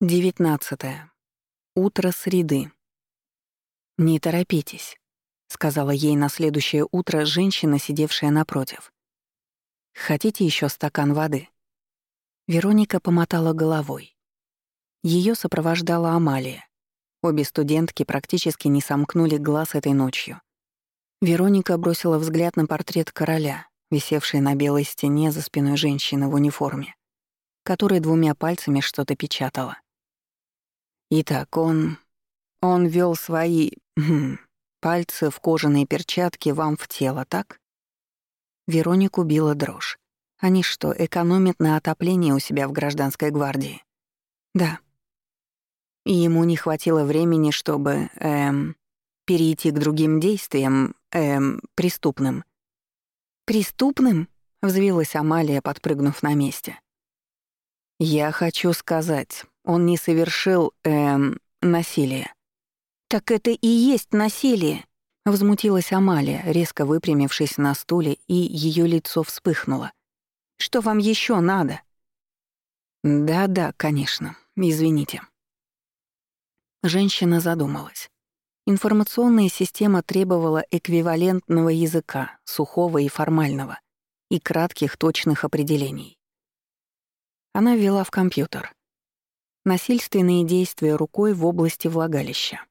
Девятнадцатое. Утро среды. «Не торопитесь», — сказала ей на следующее утро женщина, сидевшая напротив. «Хотите еще стакан воды?» Вероника помотала головой. Ее сопровождала Амалия. Обе студентки практически не сомкнули глаз этой ночью. Вероника бросила взгляд на портрет короля, висевший на белой стене за спиной женщины в униформе, которая двумя пальцами что-то печатала. Итак, он... он вел свои... Хм, пальцы в кожаные перчатки вам в тело, так? Веронику била дрожь. Они что, экономят на отоплении у себя в гражданской гвардии? Да. И ему не хватило времени, чтобы, эм, перейти к другим действиям, эм, преступным. «Преступным?» — взвилась Амалия, подпрыгнув на месте. «Я хочу сказать, он не совершил, эм, насилие». «Так это и есть насилие!» — возмутилась Амалия, резко выпрямившись на стуле, и ее лицо вспыхнуло. «Что вам еще надо?» «Да-да, конечно. Извините». Женщина задумалась. Информационная система требовала эквивалентного языка, сухого и формального, и кратких точных определений. Она ввела в компьютер. Насильственные действия рукой в области влагалища.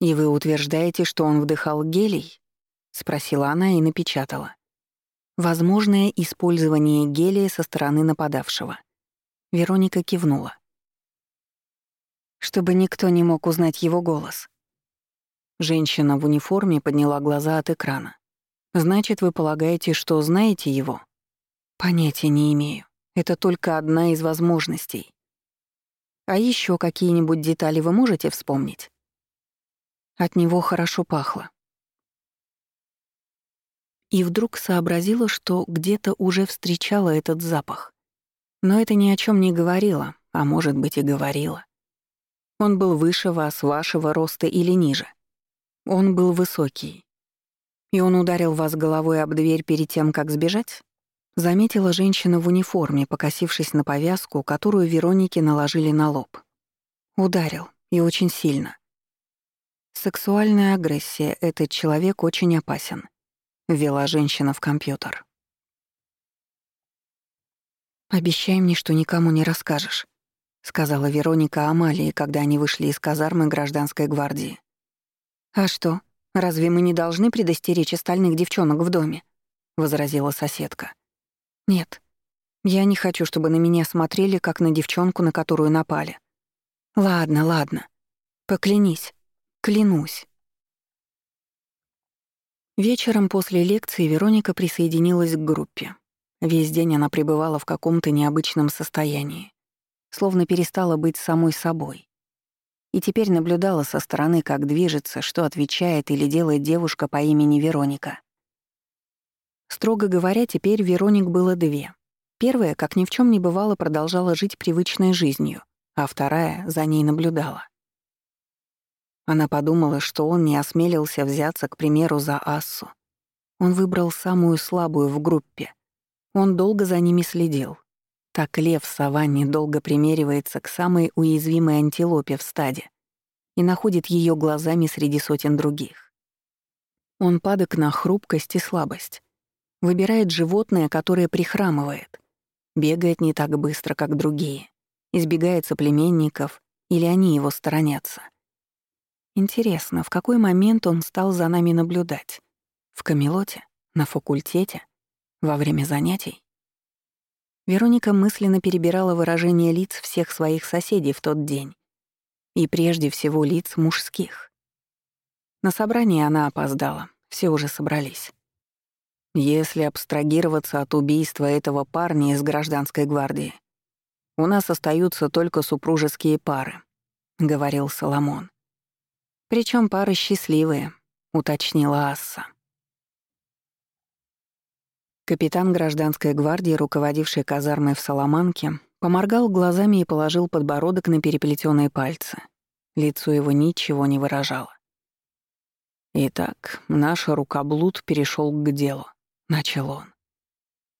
«И вы утверждаете, что он вдыхал гелий?» — спросила она и напечатала. «Возможное использование гелия со стороны нападавшего». Вероника кивнула. Чтобы никто не мог узнать его голос. Женщина в униформе подняла глаза от экрана. «Значит, вы полагаете, что знаете его?» «Понятия не имею. Это только одна из возможностей. А еще какие-нибудь детали вы можете вспомнить? От него хорошо пахло. И вдруг сообразила, что где-то уже встречала этот запах. Но это ни о чем не говорило, а может быть и говорило. Он был выше вас, вашего роста или ниже. Он был высокий. И он ударил вас головой об дверь перед тем, как сбежать? Заметила женщина в униформе, покосившись на повязку, которую Веронике наложили на лоб. Ударил, и очень сильно. Сексуальная агрессия, этот человек очень опасен. Ввела женщина в компьютер. «Обещай мне, что никому не расскажешь», — сказала Вероника Амалии, когда они вышли из казармы гражданской гвардии. «А что, разве мы не должны предостеречь остальных девчонок в доме?» — возразила соседка. Нет. Я не хочу, чтобы на меня смотрели, как на девчонку, на которую напали. Ладно, ладно. Поклянись. Клянусь. Вечером после лекции Вероника присоединилась к группе. Весь день она пребывала в каком-то необычном состоянии, словно перестала быть самой собой. И теперь наблюдала со стороны, как движется, что отвечает или делает девушка по имени Вероника. Строго говоря, теперь Вероник было две. Первая, как ни в чем не бывало, продолжала жить привычной жизнью, а вторая за ней наблюдала. Она подумала, что он не осмелился взяться, к примеру, за Ассу. Он выбрал самую слабую в группе. Он долго за ними следил. Так лев в саванне долго примеривается к самой уязвимой антилопе в стаде и находит ее глазами среди сотен других. Он падок на хрупкость и слабость, Выбирает животное, которое прихрамывает. Бегает не так быстро, как другие. Избегает соплеменников, или они его сторонятся. Интересно, в какой момент он стал за нами наблюдать? В Камелоте? На факультете? Во время занятий? Вероника мысленно перебирала выражения лиц всех своих соседей в тот день. И прежде всего лиц мужских. На собрание она опоздала, все уже собрались. Если абстрагироваться от убийства этого парня из гражданской гвардии, у нас остаются только супружеские пары, говорил Соломон. Причем пары счастливые, уточнила Асса. Капитан гражданской гвардии, руководивший казармой в Соломанке, поморгал глазами и положил подбородок на переплетенные пальцы. Лицо его ничего не выражало. Итак, наш рукоблуд перешел к делу. — начал он.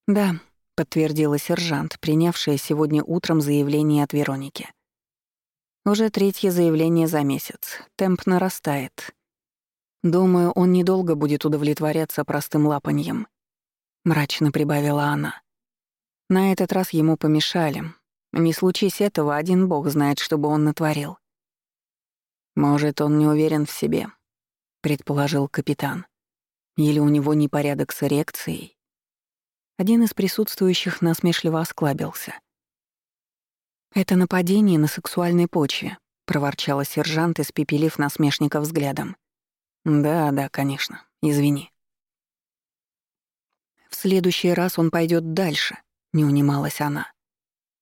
«Да, — подтвердила сержант, принявшая сегодня утром заявление от Вероники. «Уже третье заявление за месяц. Темп нарастает. Думаю, он недолго будет удовлетворяться простым лапаньем», — мрачно прибавила она. На этот раз ему помешали. Не случись этого, один бог знает, что бы он натворил. «Может, он не уверен в себе», — предположил капитан. «Или у него непорядок с эрекцией?» Один из присутствующих насмешливо осклабился. «Это нападение на сексуальной почве», — проворчала сержант, испепелив насмешника взглядом. «Да, да, конечно. Извини». «В следующий раз он пойдет дальше», — не унималась она.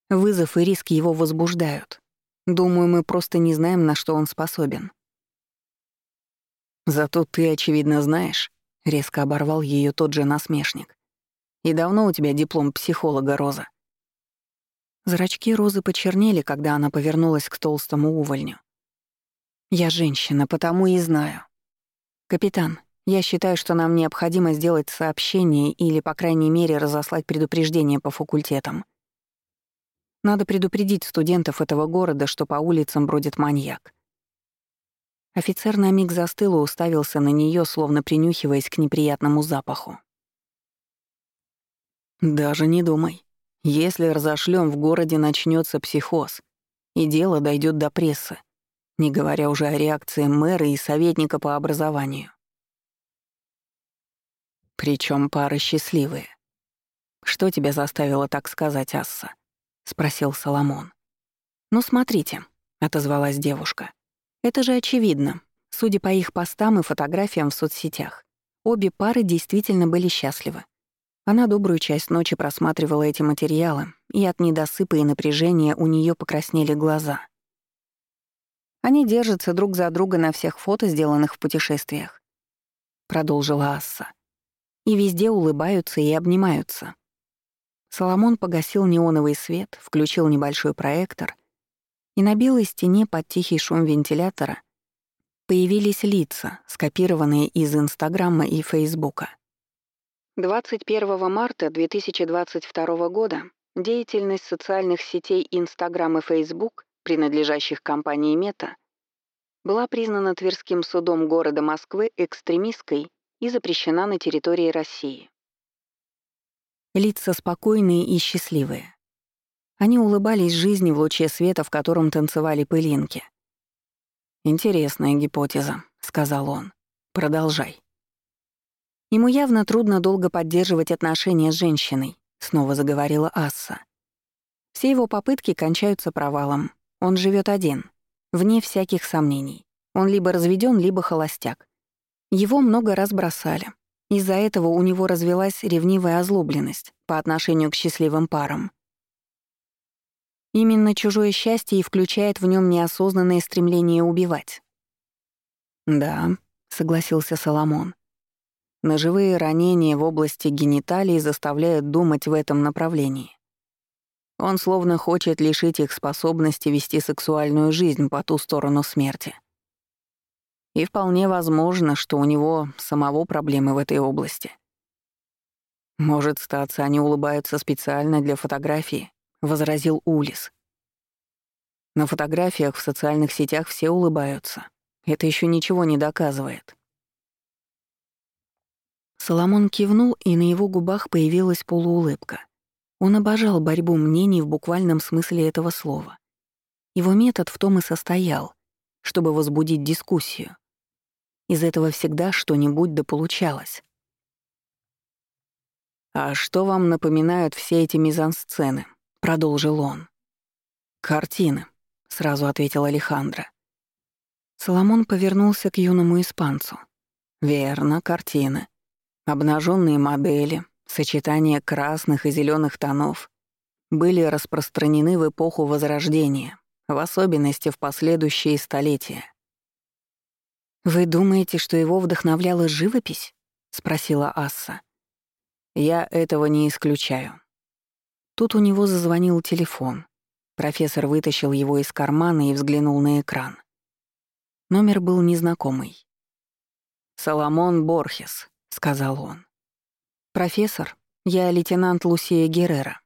«Вызов и риск его возбуждают. Думаю, мы просто не знаем, на что он способен». «Зато ты, очевидно, знаешь», — резко оборвал ее тот же насмешник. И давно у тебя диплом психолога, Роза?» Зрачки Розы почернели, когда она повернулась к толстому увольню. «Я женщина, потому и знаю. Капитан, я считаю, что нам необходимо сделать сообщение или, по крайней мере, разослать предупреждение по факультетам. Надо предупредить студентов этого города, что по улицам бродит маньяк. Офицер на миг застыл и уставился на нее, словно принюхиваясь к неприятному запаху. Даже не думай. Если разошлем в городе начнется психоз, и дело дойдет до прессы, не говоря уже о реакции мэра и советника по образованию. Причем пары счастливые. Что тебя заставило так сказать, Асса? спросил Соломон. Ну смотрите, отозвалась девушка. Это же очевидно. Судя по их постам и фотографиям в соцсетях, обе пары действительно были счастливы. Она добрую часть ночи просматривала эти материалы, и от недосыпа и напряжения у нее покраснели глаза. Они держатся друг за друга на всех фото, сделанных в путешествиях. Продолжила Асса. И везде улыбаются и обнимаются. Соломон погасил неоновый свет, включил небольшой проектор, и на белой стене под тихий шум вентилятора появились лица, скопированные из Инстаграма и Фейсбука. 21 марта 2022 года деятельность социальных сетей Instagram и Facebook, принадлежащих компании Meta, была признана Тверским судом города Москвы экстремистской и запрещена на территории России. Лица спокойные и счастливые. Они улыбались жизни в луче света, в котором танцевали пылинки. «Интересная гипотеза», — сказал он. «Продолжай». Ему явно трудно долго поддерживать отношения с женщиной, снова заговорила Асса. Все его попытки кончаются провалом. Он живет один, вне всяких сомнений. Он либо разведен, либо холостяк. Его много раз бросали. Из-за этого у него развелась ревнивая озлобленность по отношению к счастливым парам. Именно чужое счастье и включает в нем неосознанное стремление убивать. «Да», — согласился Соломон. Ножевые ранения в области гениталий заставляют думать в этом направлении. Он словно хочет лишить их способности вести сексуальную жизнь по ту сторону смерти. И вполне возможно, что у него самого проблемы в этой области. «Может, статься они улыбаются специально для фотографии», — возразил Улис. На фотографиях в социальных сетях все улыбаются. Это еще ничего не доказывает. Соломон кивнул, и на его губах появилась полуулыбка. Он обожал борьбу мнений в буквальном смысле этого слова. Его метод в том и состоял, чтобы возбудить дискуссию. Из этого всегда что-нибудь да получалось. «А что вам напоминают все эти мизансцены?» — продолжил он. «Картины», — сразу ответил Алехандро. Соломон повернулся к юному испанцу. «Верно, картины. Обнаженные модели, сочетание красных и зеленых тонов были распространены в эпоху Возрождения, в особенности в последующие столетия. «Вы думаете, что его вдохновляла живопись?» — спросила Асса. «Я этого не исключаю». Тут у него зазвонил телефон. Профессор вытащил его из кармана и взглянул на экран. Номер был незнакомый. «Соломон Борхес», сказал он. «Профессор», Я лейтенант Лусия Геррера.